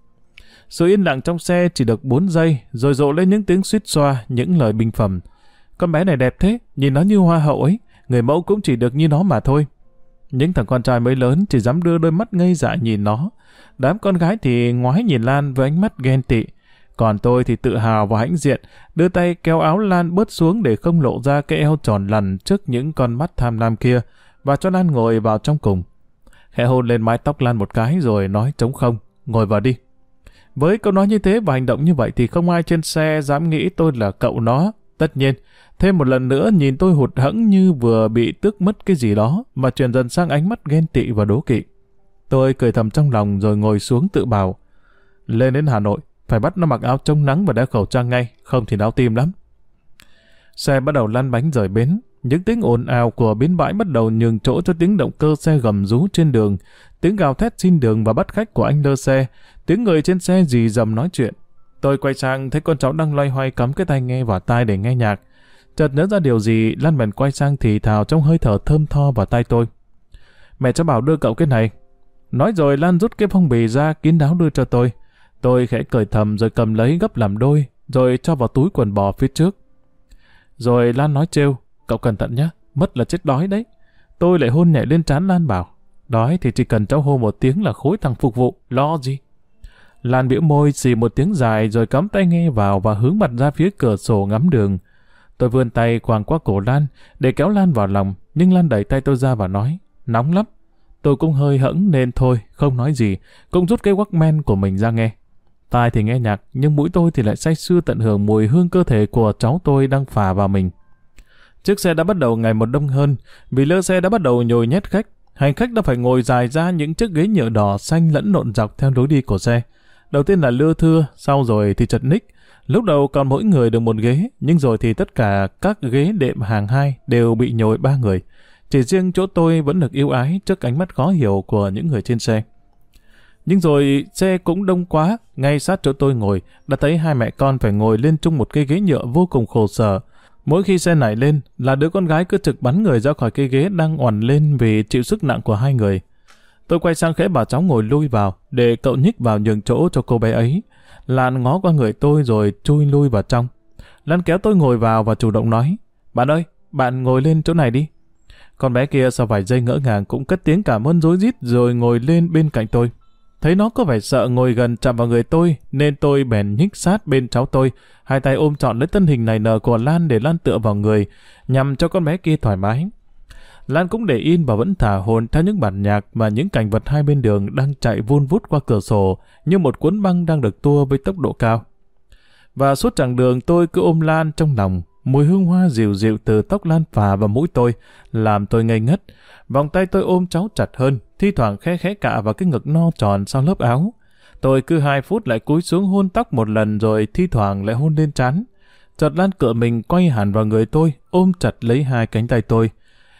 Sự yên lặng trong xe chỉ được 4 giây, rồi rộ lên những tiếng suýt xoa, những lời bình phẩm. Con bé này đẹp thế, nhìn nó như hoa hậu ấy, người mẫu cũng chỉ được như nó mà thôi. Những thằng con trai mới lớn chỉ dám đưa đôi mắt ngây dại nhìn nó. Đám con gái thì ngoái nhìn Lan với ánh mắt ghen tị. Còn tôi thì tự hào và hãnh diện, đưa tay kéo áo Lan bớt xuống để không lộ ra cái eo tròn lằn trước những con mắt tham lam kia, và cho Lan ngồi vào trong cùng. Khẽ hôn lên mái tóc Lan một cái rồi nói trống không, ngồi vào đi. Với câu nói như thế và hành động như vậy thì không ai trên xe dám nghĩ tôi là cậu nó. Tất nhiên, thêm một lần nữa nhìn tôi hụt hẫng như vừa bị tước mất cái gì đó mà truyền dần sang ánh mắt ghen tị và đố kỵ. Tôi cười thầm trong lòng rồi ngồi xuống tự bảo. Lên đến Hà Nội, phải bắt nó mặc áo chống nắng và đeo khẩu trang ngay, không thì đau tim lắm. Xe bắt đầu lăn bánh rời bến, những tiếng ồn ào của bến bãi bắt đầu nhường chỗ cho tiếng động cơ xe gầm rú trên đường, tiếng gào thét xin đường và bắt khách của anh lơ xe, tiếng người trên xe dì dầm nói chuyện. Tôi quay sang thấy con cháu đang loay hoay cắm cái tai nghe vào tai để nghe nhạc. Chợt nhớ ra điều gì, Lan bèn quay sang thì thào trong hơi thở thơm tho vào tai tôi. Mẹ cháu bảo đưa cậu cái này. Nói rồi Lan rút cái phong bì ra kín đáo đưa cho tôi. Tôi khẽ cười thầm rồi cầm lấy gấp làm đôi, rồi cho vào túi quần bò phía trước. Rồi Lan nói trêu, cậu cẩn thận nhé, mất là chết đói đấy. Tôi lại hôn nhẹ lên trán Lan bảo, đói thì chỉ cần cháu hô một tiếng là khối thằng phục vụ, lo gì. Lan biểu môi xì một tiếng dài rồi cắm tay nghe vào và hướng mặt ra phía cửa sổ ngắm đường. Tôi vươn tay quàng qua cổ Lan để kéo Lan vào lòng, nhưng Lan đẩy tay tôi ra và nói, nóng lắm. Tôi cũng hơi hẫng nên thôi, không nói gì, cũng rút cái Walkman của mình ra nghe. Tai thì nghe nhạc, nhưng mũi tôi thì lại say sưa tận hưởng mùi hương cơ thể của cháu tôi đang phả vào mình. Chiếc xe đã bắt đầu ngày một đông hơn, vì lơ xe đã bắt đầu nhồi nhét khách. Hành khách đã phải ngồi dài ra những chiếc ghế nhựa đỏ xanh lẫn lộn dọc theo lối đi của xe. Đầu tiên là lưa thưa, sau rồi thì chật ních. Lúc đầu còn mỗi người được một ghế, nhưng rồi thì tất cả các ghế đệm hàng hai đều bị nhồi ba người. Chỉ riêng chỗ tôi vẫn được yêu ái trước ánh mắt khó hiểu của những người trên xe. Nhưng rồi xe cũng đông quá, ngay sát chỗ tôi ngồi, đã thấy hai mẹ con phải ngồi lên chung một cái ghế nhựa vô cùng khổ sở. Mỗi khi xe nảy lên là đứa con gái cứ trực bắn người ra khỏi cái ghế đang oằn lên vì chịu sức nặng của hai người. Tôi quay sang khẽ bảo cháu ngồi lui vào để cậu nhích vào nhường chỗ cho cô bé ấy. Lan ngó qua người tôi rồi chui lui vào trong. Lan kéo tôi ngồi vào và chủ động nói Bạn ơi, bạn ngồi lên chỗ này đi. Con bé kia sau vài giây ngỡ ngàng cũng cất tiếng cảm ơn rối rít rồi ngồi lên bên cạnh tôi. Thấy nó có vẻ sợ ngồi gần chạm vào người tôi, nên tôi bèn nhích sát bên cháu tôi, hai tay ôm trọn lấy thân hình này nở của Lan để Lan tựa vào người, nhằm cho con bé kia thoải mái. Lan cũng để in và vẫn thả hồn theo những bản nhạc mà những cảnh vật hai bên đường đang chạy vun vút qua cửa sổ như một cuốn băng đang được tua với tốc độ cao. Và suốt chặng đường tôi cứ ôm Lan trong lòng, mùi hương hoa dịu dịu từ tóc Lan phà vào mũi tôi, làm tôi ngây ngất. Vòng tay tôi ôm cháu chặt hơn, thi thoảng khẽ khẽ cạ vào cái ngực no tròn sau lớp áo. Tôi cứ hai phút lại cúi xuống hôn tóc một lần rồi thi thoảng lại hôn lên trán. Chợt Lan cựa mình quay hẳn vào người tôi, ôm chặt lấy hai cánh tay tôi.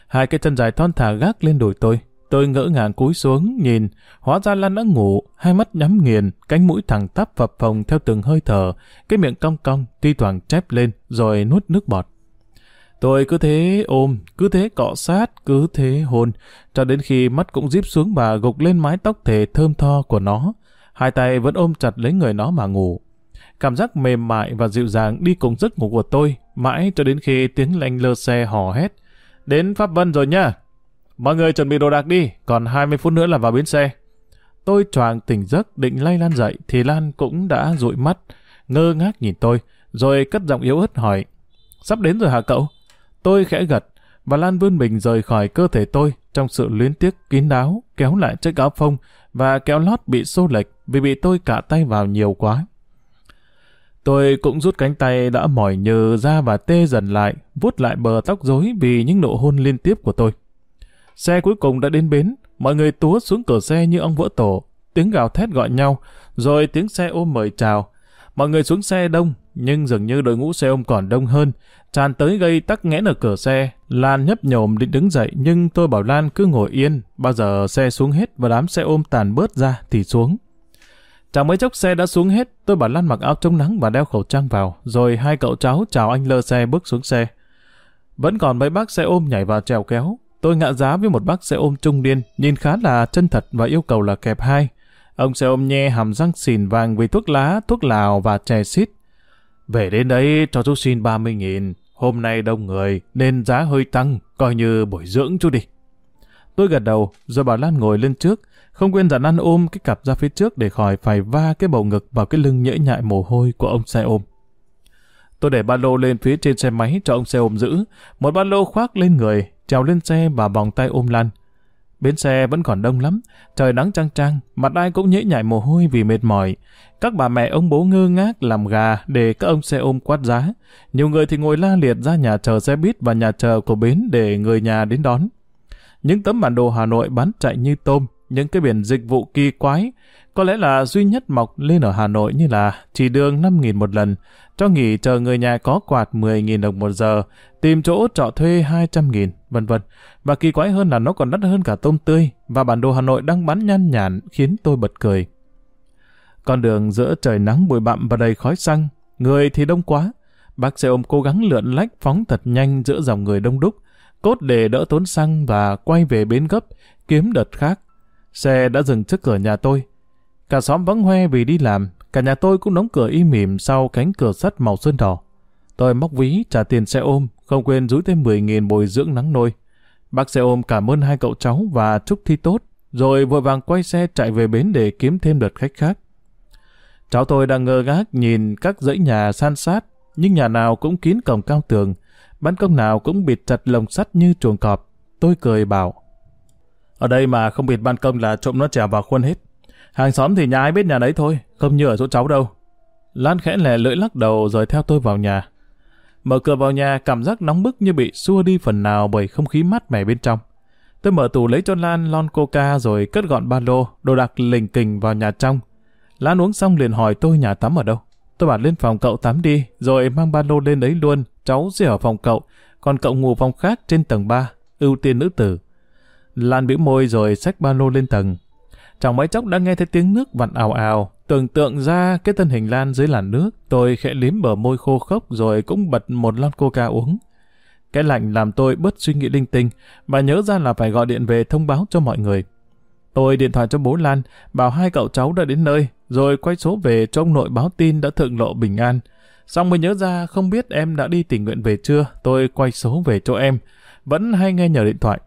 Hai cái chân dài thon thả gác lên đùi tôi. Tôi ngỡ ngàng cúi xuống, nhìn, hóa ra Lan đã ngủ, hai mắt nhắm nghiền, cánh mũi thẳng tắp phập phồng theo từng hơi thở, cái miệng cong cong, thi thoảng chép lên, rồi nuốt nước bọt. Tôi cứ thế ôm, cứ thế cọ sát, cứ thế hôn, cho đến khi mắt cũng díp xuống và gục lên mái tóc thể thơm tho của nó. Hai tay vẫn ôm chặt lấy người nó mà ngủ. Cảm giác mềm mại và dịu dàng đi cùng giấc ngủ của tôi, mãi cho đến khi tiếng lanh lơ xe hò hét. Đến Pháp Vân rồi nha. Mọi người chuẩn bị đồ đạc đi, còn 20 phút nữa là vào bến xe. Tôi choàng tỉnh giấc định lay Lan dậy thì Lan cũng đã dụi mắt, ngơ ngác nhìn tôi, rồi cất giọng yếu ớt hỏi. Sắp đến rồi hả cậu? Tôi khẽ gật, và Lan vươn mình rời khỏi cơ thể tôi trong sự luyến tiếc kín đáo, kéo lại chiếc áo phông và kéo lót bị xô lệch vì bị tôi cả tay vào nhiều quá. Tôi cũng rút cánh tay đã mỏi nhừ ra và tê dần lại, vuốt lại bờ tóc rối vì những nụ hôn liên tiếp của tôi. Xe cuối cùng đã đến bến, mọi người túa xuống cửa xe như ông vỡ tổ, tiếng gào thét gọi nhau, rồi tiếng xe ôm mời chào. Mọi người xuống xe đông, nhưng dường như đội ngũ xe ôm còn đông hơn, tràn tới gây tắc nghẽn ở cửa xe. Lan nhấp nhổm định đứng dậy, nhưng tôi bảo Lan cứ ngồi yên, bao giờ xe xuống hết và đám xe ôm tàn bớt ra thì xuống. Chẳng mấy chốc xe đã xuống hết, tôi bảo Lan mặc áo chống nắng và đeo khẩu trang vào, rồi hai cậu cháu chào anh lơ xe bước xuống xe. Vẫn còn mấy bác xe ôm nhảy vào trèo kéo. Tôi ngạ giá với một bác xe ôm trung niên, nhìn khá là chân thật và yêu cầu là kẹp hai. Ông xe ôm nhe hàm răng xìn vàng vì thuốc lá, thuốc lào và chè xít. Về đến đấy cho chú xin 30 nghìn. Hôm nay đông người nên giá hơi tăng, coi như bồi dưỡng chú đi. Tôi gật đầu, rồi bảo Lan ngồi lên trước, không quên dặn ăn ôm cái cặp ra phía trước để khỏi phải va cái bầu ngực vào cái lưng nhễ nhại mồ hôi của ông xe ôm. Tôi để ba lô lên phía trên xe máy cho ông xe ôm giữ, một ba lô khoác lên người, trèo lên xe và vòng tay ôm Lan. Bến xe vẫn còn đông lắm, trời nắng trăng trăng, mặt ai cũng nhễ nhại mồ hôi vì mệt mỏi. Các bà mẹ ông bố ngơ ngác làm gà để các ông xe ôm quát giá. Nhiều người thì ngồi la liệt ra nhà chờ xe buýt và nhà chờ của bến để người nhà đến đón. Những tấm bản đồ Hà Nội bán chạy như tôm, những cái biển dịch vụ kỳ quái, có lẽ là duy nhất mọc lên ở Hà Nội như là chỉ đường 5.000 một lần, cho nghỉ chờ người nhà có quạt 10.000 đồng một giờ, tìm chỗ trọ thuê 200.000, vân vân. Và kỳ quái hơn là nó còn đắt hơn cả tôm tươi, và bản đồ Hà Nội đang bán nhan nhản khiến tôi bật cười. Con đường giữa trời nắng bụi bặm và đầy khói xăng, người thì đông quá. Bác xe ôm cố gắng lượn lách phóng thật nhanh giữa dòng người đông đúc, cốt để đỡ tốn xăng và quay về bến gấp, kiếm đợt khác. Xe đã dừng trước cửa nhà tôi. Cả xóm vắng hoe vì đi làm, cả nhà tôi cũng đóng cửa im mỉm sau cánh cửa sắt màu sơn đỏ. Tôi móc ví trả tiền xe ôm, không quên rúi thêm 10.000 bồi dưỡng nắng nôi. Bác xe ôm cảm ơn hai cậu cháu và chúc thi tốt, rồi vội vàng quay xe chạy về bến để kiếm thêm đợt khách khác. Cháu tôi đang ngơ ngác nhìn các dãy nhà san sát, nhưng nhà nào cũng kín cổng cao tường, ban công nào cũng bịt chặt lồng sắt như chuồng cọp. Tôi cười bảo, ở đây mà không bịt ban công là trộm nó trèo vào khuôn hết. Hàng xóm thì nhà ai biết nhà đấy thôi, không như ở chỗ cháu đâu. Lan khẽ lè lưỡi lắc đầu rồi theo tôi vào nhà. Mở cửa vào nhà, cảm giác nóng bức như bị xua đi phần nào bởi không khí mát mẻ bên trong. Tôi mở tủ lấy cho Lan lon coca rồi cất gọn ba lô, đồ đạc lình kình vào nhà trong. Lan uống xong liền hỏi tôi nhà tắm ở đâu. Tôi bảo lên phòng cậu tắm đi, rồi mang ba lô lên đấy luôn, cháu sẽ ở phòng cậu, còn cậu ngủ phòng khác trên tầng 3, ưu tiên nữ tử. Lan bĩu môi rồi xách ba lô lên tầng. Trong mấy chốc đã nghe thấy tiếng nước vặn ào ào, tưởng tượng ra cái thân hình Lan dưới làn nước, tôi khẽ liếm bờ môi khô khốc rồi cũng bật một lon coca uống. Cái lạnh làm tôi bớt suy nghĩ linh tinh, và nhớ ra là phải gọi điện về thông báo cho mọi người. Tôi điện thoại cho bố Lan, bảo hai cậu cháu đã đến nơi, rồi quay số về cho ông nội báo tin đã thượng lộ bình an. Xong mới nhớ ra không biết em đã đi tình nguyện về chưa, tôi quay số về cho em. Vẫn hay nghe nhờ điện thoại.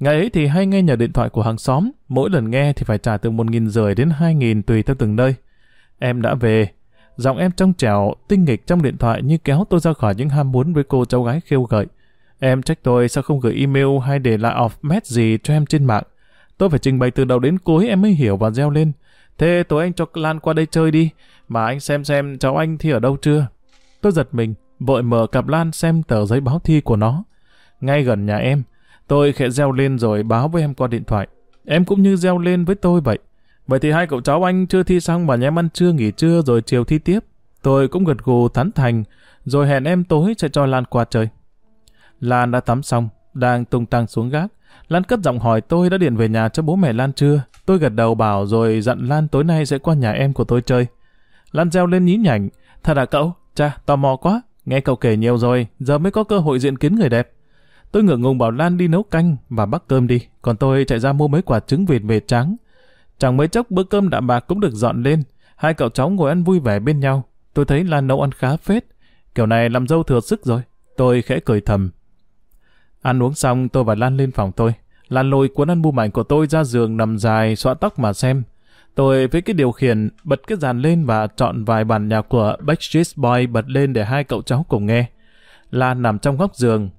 Ngày ấy thì hay nghe nhờ điện thoại của hàng xóm, mỗi lần nghe thì phải trả từ một nghìn rưỡi đến hai nghìn tùy theo từng nơi. Em đã về, giọng em trong trẻo, tinh nghịch trong điện thoại như kéo tôi ra khỏi những ham muốn với cô cháu gái khiêu gợi. Em trách tôi sao không gửi email hay để lại off met gì cho em trên mạng. Tôi phải trình bày từ đầu đến cuối em mới hiểu và gieo lên. Thế tối anh cho Lan qua đây chơi đi, mà anh xem xem cháu anh thi ở đâu chưa. Tôi giật mình, vội mở cặp Lan xem tờ giấy báo thi của nó. Ngay gần nhà em, tôi khẽ reo lên rồi báo với em qua điện thoại. Em cũng như reo lên với tôi vậy. Vậy thì hai cậu cháu anh chưa thi xong mà nhà em ăn trưa nghỉ trưa rồi chiều thi tiếp. Tôi cũng gật gù thắn thành, rồi hẹn em tối sẽ cho Lan qua chơi. Lan đã tắm xong, đang tung tăng xuống gác. Lan cất giọng hỏi tôi đã điện về nhà cho bố mẹ Lan chưa. Tôi gật đầu bảo rồi dặn Lan tối nay sẽ qua nhà em của tôi chơi. Lan reo lên nhí nhảnh. Thật à cậu? Cha, tò mò quá. Nghe cậu kể nhiều rồi, giờ mới có cơ hội diện kiến người đẹp. Tôi ngượng ngùng bảo Lan đi nấu canh và bắt cơm đi, còn tôi chạy ra mua mấy quả trứng vịt về trắng. Chẳng mấy chốc bữa cơm đạm bạc cũng được dọn lên, hai cậu cháu ngồi ăn vui vẻ bên nhau. Tôi thấy Lan nấu ăn khá phết, kiểu này làm dâu thừa sức rồi. Tôi khẽ cười thầm. Ăn uống xong tôi và Lan lên phòng tôi. Lan lôi cuốn ăn bu mảnh của tôi ra giường nằm dài xõa tóc mà xem. Tôi với cái điều khiển bật cái dàn lên và chọn vài bản nhạc của Backstreet Boy bật lên để hai cậu cháu cùng nghe. Lan nằm trong góc giường.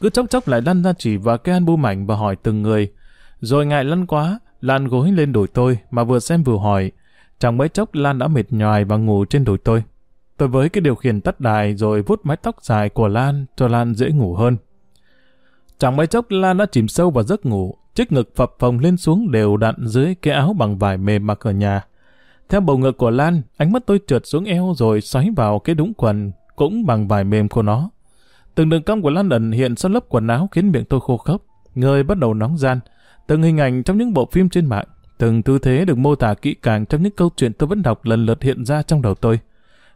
Cứ chốc chốc lại lăn ra chỉ vào cái album ảnh và hỏi từng người. Rồi ngại lăn quá, Lan gối lên đùi tôi mà vừa xem vừa hỏi. Chẳng mấy chốc Lan đã mệt nhòi và ngủ trên đùi tôi. Tôi với cái điều khiển tắt đài rồi vút mái tóc dài của Lan cho Lan dễ ngủ hơn. Chẳng mấy chốc Lan đã chìm sâu vào giấc ngủ, chiếc ngực phập phồng lên xuống đều đặn dưới cái áo bằng vải mềm mặc ở nhà. Theo bầu ngực của Lan, ánh mắt tôi trượt xuống eo rồi xoáy vào cái đũng quần cũng bằng vải mềm của nó. Từng đường cong của Lan ẩn hiện sau lớp quần áo khiến miệng tôi khô khốc, người bắt đầu nóng gian. Từng hình ảnh trong những bộ phim trên mạng, từng tư thế được mô tả kỹ càng trong những câu chuyện tôi vẫn đọc lần lượt hiện ra trong đầu tôi.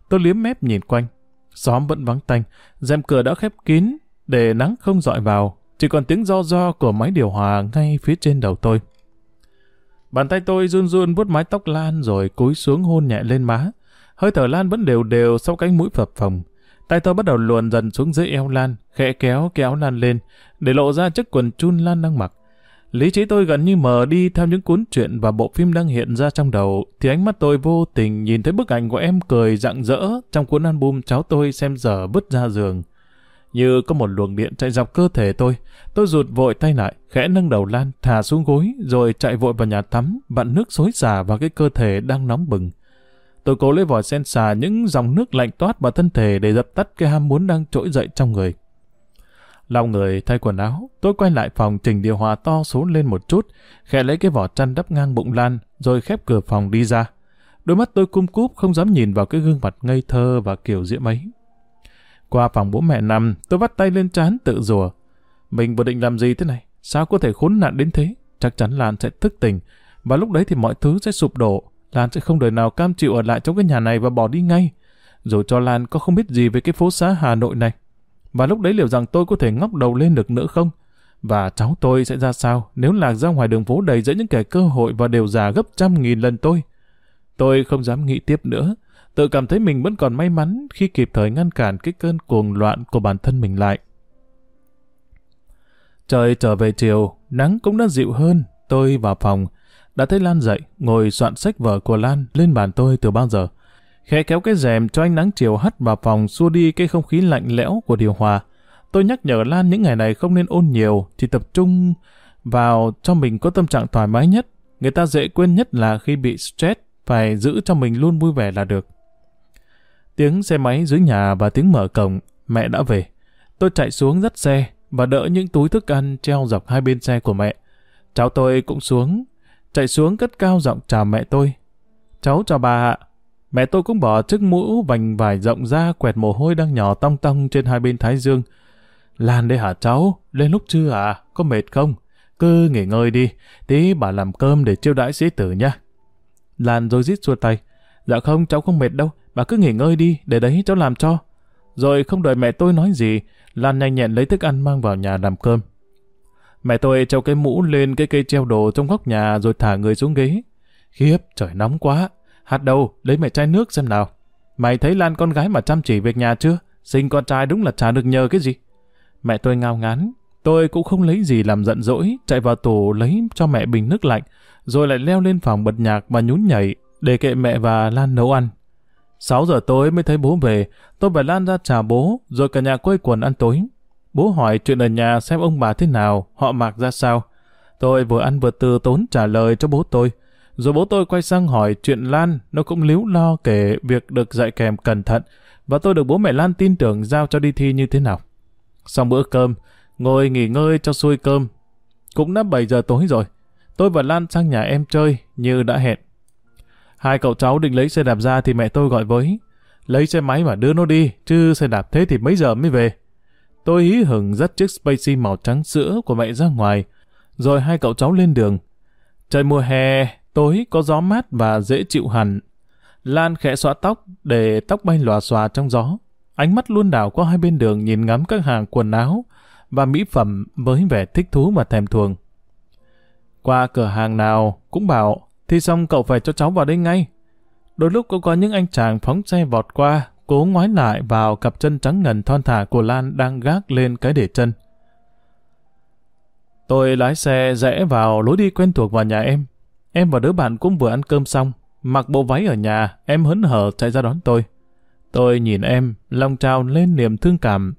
Tôi liếm mép nhìn quanh, xóm vẫn vắng tanh, rèm cửa đã khép kín để nắng không dọi vào, chỉ còn tiếng do do của máy điều hòa ngay phía trên đầu tôi. Bàn tay tôi run run vuốt mái tóc Lan rồi cúi xuống hôn nhẹ lên má. Hơi thở Lan vẫn đều đều sau cánh mũi phập phồng. Tay tôi bắt đầu luồn dần xuống dưới eo Lan, khẽ kéo kéo Lan lên, để lộ ra chiếc quần chun Lan đang mặc. Lý trí tôi gần như mờ đi theo những cuốn truyện và bộ phim đang hiện ra trong đầu, thì ánh mắt tôi vô tình nhìn thấy bức ảnh của em cười rạng rỡ trong cuốn album cháu tôi xem giờ bứt ra giường. Như có một luồng điện chạy dọc cơ thể tôi, tôi rụt vội tay lại, khẽ nâng đầu Lan, thả xuống gối, rồi chạy vội vào nhà tắm, vặn nước xối xả vào cái cơ thể đang nóng bừng. Tôi cố lấy vòi sen xả những dòng nước lạnh toát vào thân thể để dập tắt cái ham muốn đang trỗi dậy trong người. Lau người thay quần áo, tôi quay lại phòng chỉnh điều hòa to xuống lên một chút, khẽ lấy cái vỏ chăn đắp ngang bụng Lan, rồi khép cửa phòng đi ra. Đôi mắt tôi cung cúp không dám nhìn vào cái gương mặt ngây thơ và kiểu diễm ấy. Qua phòng bố mẹ nằm, tôi bắt tay lên trán tự rủa. Mình vừa định làm gì thế này? Sao có thể khốn nạn đến thế? Chắc chắn Lan sẽ thức tỉnh. Và lúc đấy thì mọi thứ sẽ sụp đổ. Lan sẽ không đời nào cam chịu ở lại trong cái nhà này và bỏ đi ngay. Rồi cho Lan có không biết gì về cái phố xá Hà Nội này. Và lúc đấy liệu rằng tôi có thể ngóc đầu lên được nữa không? Và cháu tôi sẽ ra sao nếu lạc ra ngoài đường phố đầy dẫy những kẻ cơ hội và đều già gấp trăm nghìn lần tôi. Tôi không dám nghĩ tiếp nữa, tự cảm thấy mình vẫn còn may mắn khi kịp thời ngăn cản cái cơn cuồng loạn của bản thân mình lại. Trời trở về chiều, nắng cũng đã dịu hơn, tôi vào phòng, đã thấy Lan dậy, ngồi soạn sách vở của Lan lên bàn tôi từ bao giờ. Khẽ kéo cái rèm cho ánh nắng chiều hắt vào phòng xua đi cái không khí lạnh lẽo của điều hòa. Tôi nhắc nhở Lan những ngày này không nên ôn nhiều, chỉ tập trung vào cho mình có tâm trạng thoải mái nhất. Người ta dễ quên nhất là khi bị stress, phải giữ cho mình luôn vui vẻ là được. Tiếng xe máy dưới nhà và tiếng mở cổng, mẹ đã về. Tôi chạy xuống dắt xe và đỡ những túi thức ăn treo dọc hai bên xe của mẹ. Cháu tôi cũng xuống, chạy xuống cất cao giọng chào mẹ tôi. Cháu chào bà ạ. Mẹ tôi cũng bỏ chiếc mũ vành vải rộng ra quẹt mồ hôi đang nhỏ tong tong trên hai bên thái dương. Lan đây hả cháu? Lên lúc chưa à? Có mệt không? Cứ nghỉ ngơi đi, tí bà làm cơm để chiêu đãi sĩ tử nha. Lan rồi rít xua tay. Dạ không, cháu không mệt đâu, bà cứ nghỉ ngơi đi, để đấy cháu làm cho. Rồi không đợi mẹ tôi nói gì, Lan nhanh nhẹn lấy thức ăn mang vào nhà làm cơm. Mẹ tôi treo cái mũ lên cái cây treo đồ trong góc nhà rồi thả người xuống ghế. Khiếp, trời nóng quá. hạt đâu, lấy mẹ chai nước xem nào. Mày thấy Lan con gái mà chăm chỉ việc nhà chưa? Sinh con trai đúng là chả được nhờ cái gì. Mẹ tôi ngao ngán. Tôi cũng không lấy gì làm giận dỗi, chạy vào tủ lấy cho mẹ bình nước lạnh, rồi lại leo lên phòng bật nhạc và nhún nhảy, để kệ mẹ và Lan nấu ăn. 6 giờ tối mới thấy bố về, tôi và Lan ra chào bố, rồi cả nhà quây quần ăn tối. Bố hỏi chuyện ở nhà xem ông bà thế nào, họ mặc ra sao. Tôi vừa ăn vừa từ tốn trả lời cho bố tôi. Rồi bố tôi quay sang hỏi chuyện Lan, nó cũng líu lo kể việc được dạy kèm cẩn thận, và tôi được bố mẹ Lan tin tưởng giao cho đi thi như thế nào. Xong bữa cơm, ngồi nghỉ ngơi cho xuôi cơm. Cũng đã 7 giờ tối rồi. Tôi và Lan sang nhà em chơi như đã hẹn. Hai cậu cháu định lấy xe đạp ra thì mẹ tôi gọi với. Lấy xe máy mà đưa nó đi, chứ xe đạp thế thì mấy giờ mới về. Tôi hí hửng dắt chiếc Spacey màu trắng sữa của mẹ ra ngoài, rồi hai cậu cháu lên đường. Trời mùa hè, tối có gió mát và dễ chịu hẳn. Lan khẽ xóa tóc để tóc bay lòa xòa trong gió. Ánh mắt luôn đảo qua hai bên đường nhìn ngắm các hàng quần áo và mỹ phẩm với vẻ thích thú và thèm thuồng. Qua cửa hàng nào cũng bảo, thì xong cậu phải cho cháu vào đây ngay. Đôi lúc cũng có những anh chàng phóng xe vọt qua, cố ngoái lại vào cặp chân trắng ngần thon thả của Lan đang gác lên cái để chân. Tôi lái xe rẽ vào lối đi quen thuộc vào nhà em. Em và đứa bạn cũng vừa ăn cơm xong, mặc bộ váy ở nhà, em hớn hở chạy ra đón tôi. Tôi nhìn em, lòng trào lên niềm thương cảm.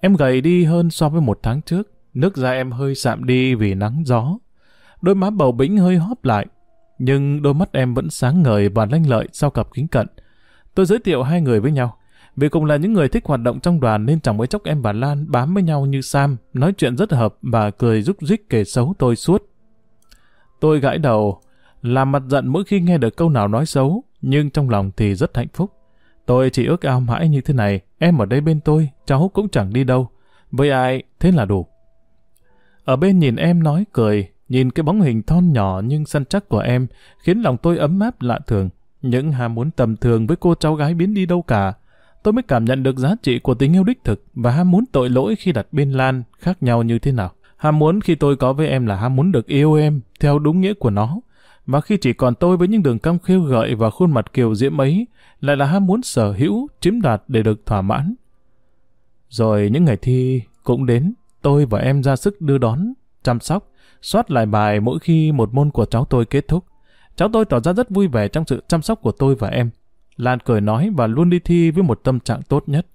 Em gầy đi hơn so với một tháng trước, nước da em hơi sạm đi vì nắng gió. Đôi má bầu bĩnh hơi hóp lại, nhưng đôi mắt em vẫn sáng ngời và lanh lợi sau cặp kính cận. Tôi giới thiệu hai người với nhau. Vì cùng là những người thích hoạt động trong đoàn nên chẳng mấy chốc em và Lan bám với nhau như Sam, nói chuyện rất hợp và cười rúc rích kể xấu tôi suốt. Tôi gãi đầu, làm mặt giận mỗi khi nghe được câu nào nói xấu, nhưng trong lòng thì rất hạnh phúc. Tôi chỉ ước ao mãi như thế này, em ở đây bên tôi, cháu cũng chẳng đi đâu. Với ai, thế là đủ. Ở bên nhìn em nói cười, nhìn cái bóng hình thon nhỏ nhưng săn chắc của em, khiến lòng tôi ấm áp lạ thường. Những ham muốn tầm thường với cô cháu gái biến đi đâu cả. Tôi mới cảm nhận được giá trị của tình yêu đích thực và ham muốn tội lỗi khi đặt bên Lan khác nhau như thế nào. Ham muốn khi tôi có với em là ham muốn được yêu em theo đúng nghĩa của nó. mà khi chỉ còn tôi với những đường cong khêu gợi và khuôn mặt kiều diễm ấy, lại là ham muốn sở hữu, chiếm đoạt để được thỏa mãn. Rồi những ngày thi cũng đến, tôi và em ra sức đưa đón, chăm sóc, soát lại bài mỗi khi một môn của cháu tôi kết thúc. Cháu tôi tỏ ra rất vui vẻ trong sự chăm sóc của tôi và em. Lan cười nói và luôn đi thi với một tâm trạng tốt nhất.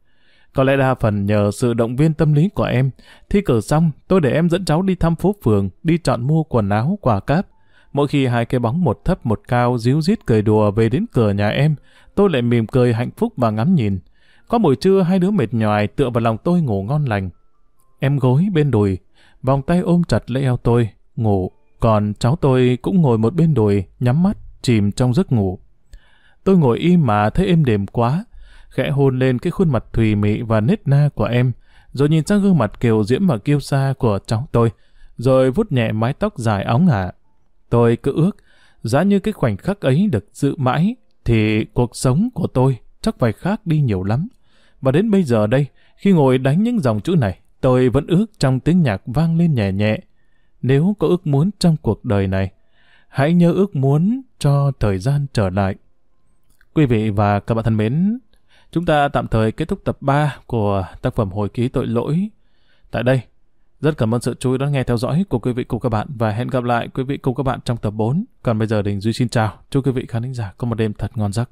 Có lẽ đa phần nhờ sự động viên tâm lý của em. Thi cử xong, tôi để em dẫn cháu đi thăm phố phường, đi chọn mua quần áo, quà cáp. Mỗi khi hai cái bóng một thấp một cao díu dít cười đùa về đến cửa nhà em, tôi lại mỉm cười hạnh phúc và ngắm nhìn. Có buổi trưa hai đứa mệt nhòi tựa vào lòng tôi ngủ ngon lành. Em gối bên đùi, vòng tay ôm chặt lấy eo tôi, ngủ. Còn cháu tôi cũng ngồi một bên đùi, nhắm mắt, chìm trong giấc ngủ. Tôi ngồi im mà thấy êm đềm quá, khẽ hôn lên cái khuôn mặt thùy mị và nết na của em, rồi nhìn sang gương mặt kiều diễm và kiêu sa của cháu tôi, rồi vút nhẹ mái tóc dài óng ả. Tôi cứ ước, giá như cái khoảnh khắc ấy được giữ mãi, thì cuộc sống của tôi chắc phải khác đi nhiều lắm. Và đến bây giờ đây, khi ngồi đánh những dòng chữ này, Tôi vẫn ước trong tiếng nhạc vang lên nhẹ nhẹ. Nếu có ước muốn trong cuộc đời này, hãy nhớ ước muốn cho thời gian trở lại. Quý vị và các bạn thân mến, chúng ta tạm thời kết thúc tập 3 của tác phẩm Hồi ký tội lỗi tại đây. Rất cảm ơn sự chú ý đón nghe theo dõi của quý vị cùng các bạn và hẹn gặp lại quý vị cùng các bạn trong tập 4. Còn bây giờ Đình Duy xin chào. Chúc quý vị khán giả có một đêm thật ngon giấc.